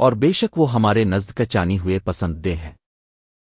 اور بے شک وہ ہمارے نزد کا چانی ہوئے پسند دے ہے